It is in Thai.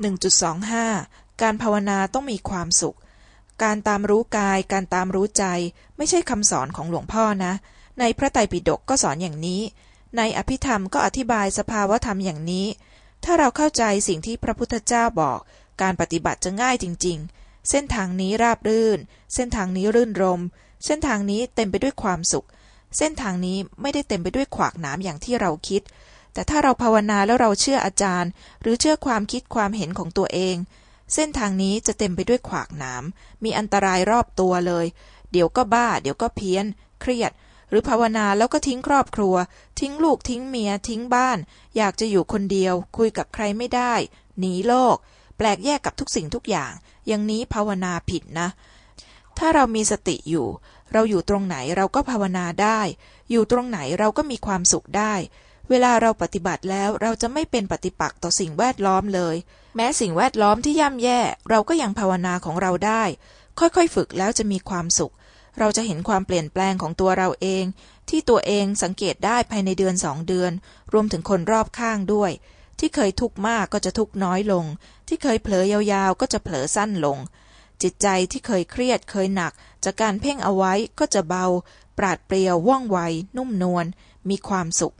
1.25 การภาวนาต้องมีความสุข การตามรู้กาย การตามรู้ใจ ไม่ใช่คำสอนของหลวงพ่อนะ ในพระไตรปิฎกก็สอนอย่างนี้ ในอภิธรรมก็อธิบายสภาวธรรมอย่างนี้ ถ้าเราเข้าใจสิ่งที่พระพุทธเจ้าบอก การปฏิบัติจะง่ายจริง ๆ เส้นทางนี้ราบรื่น เส้นทางนี้รื่นรม เส้นทางนี้เต็มไปด้วยความสุข เส้นทางนี้ไม่ได้เต็มไปด้วยขวากหนามอย่างที่เราคิด แต่ถ้าเราภาวนาแล้วเราเชื่ออาจารย์ หรือเชื่อความคิดความเห็นของตัวเอง เส้นทางนี้จะเต็มไปด้วยขวากหนาม มีอันตรายรอบตัวเลย เดี๋ยวก็บ้า เดี๋ยวก็เพี้ยน เครียด หรือภาวนาแล้วก็ทิ้งครอบครัว ทิ้งลูกทิ้งเมีย ทิ้งบ้าน อยากจะอยู่คนเดียว คุยกับใครไม่ได้ หนีโลก แปลกแยกกับทุกสิ่งทุกอย่าง อย่างนี้ภาวนาผิดนะ ถ้าเรามีสติอยู่ เราอยู่ตรงไหนเราก็ภาวนาได้ อยู่ตรงไหนเราก็มีความสุขได้ เวลาเราปฏิบัติแล้วเราจะไม่เป็นปฏิปักษ์ต่อสิ่งแวดล้อมเลย แม้สิ่งแวดล้อมที่ย่ำแย่ เราก็ยังภาวนาของเราได้ ค่อยๆ ฝึกแล้วจะมีความสุข เราจะเห็นความเปลี่ยนแปลงของตัวเราเอง ที่ตัวเองสังเกตได้ภายในเดือนสองเดือน รวมถึงคนรอบข้างด้วย ที่เคยทุกข์มากก็จะทุกข์น้อยลง ที่เคยเผลอยาวๆ ก็จะเผลอสั้นลง จิตใจที่เคยเครียดเคยหนัก จากการเพ่งเอาไว้ก็จะเบา ปราดเปรียวว่องไวนุ่มนวลมีความสุข